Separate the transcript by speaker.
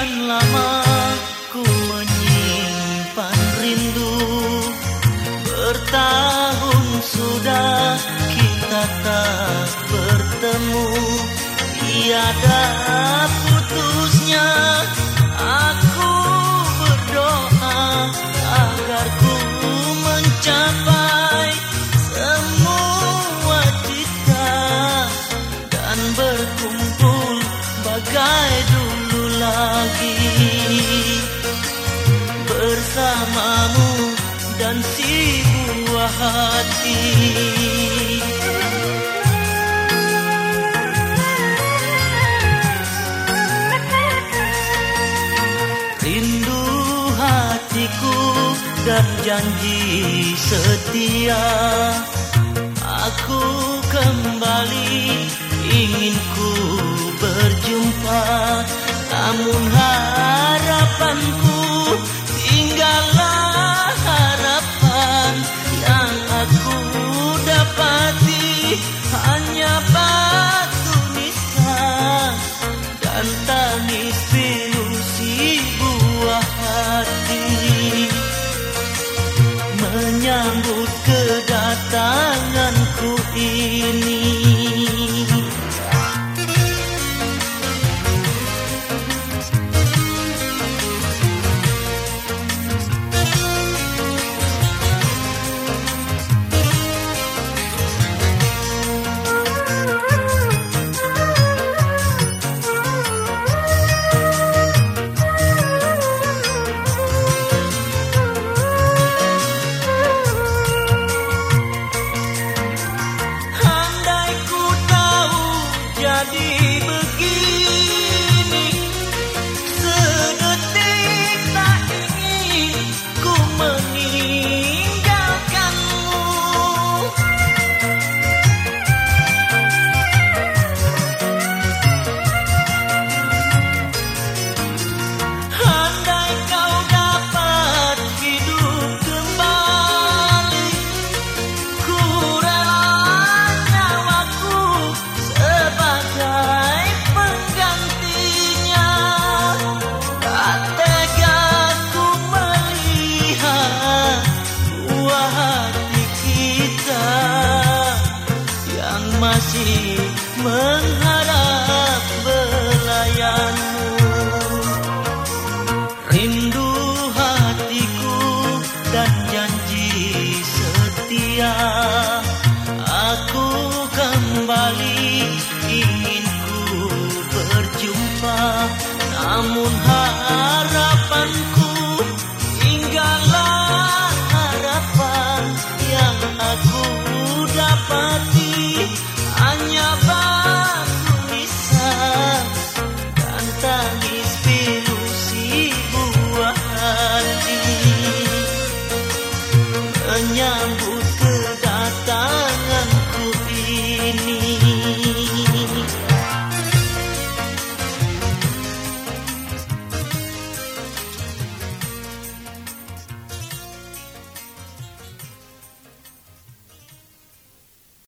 Speaker 1: Sekian lama ku menyimpan rindu. Bertahun sudah kita tak bertemu. Tiada putusnya aku berdoa Agar ku mencapai semua cita Dan berkumpul bagai dulu lagi. Bersamamu dan si buah hati. Rindu hatiku dan janji setia. Aku kembali ingin ku berjumpa Namun harapanku tinggallah harapan Yang aku dapati. Hanya batu nisan Dan tangis pilu si buah hati. Menyambut kedatanganku ini Madi masih mengharap belayanmu. Rindu hatiku dan janji setia. Aku kembali ingin ku berjumpa Namun harapanku tinggallah harapan yang aku dapati.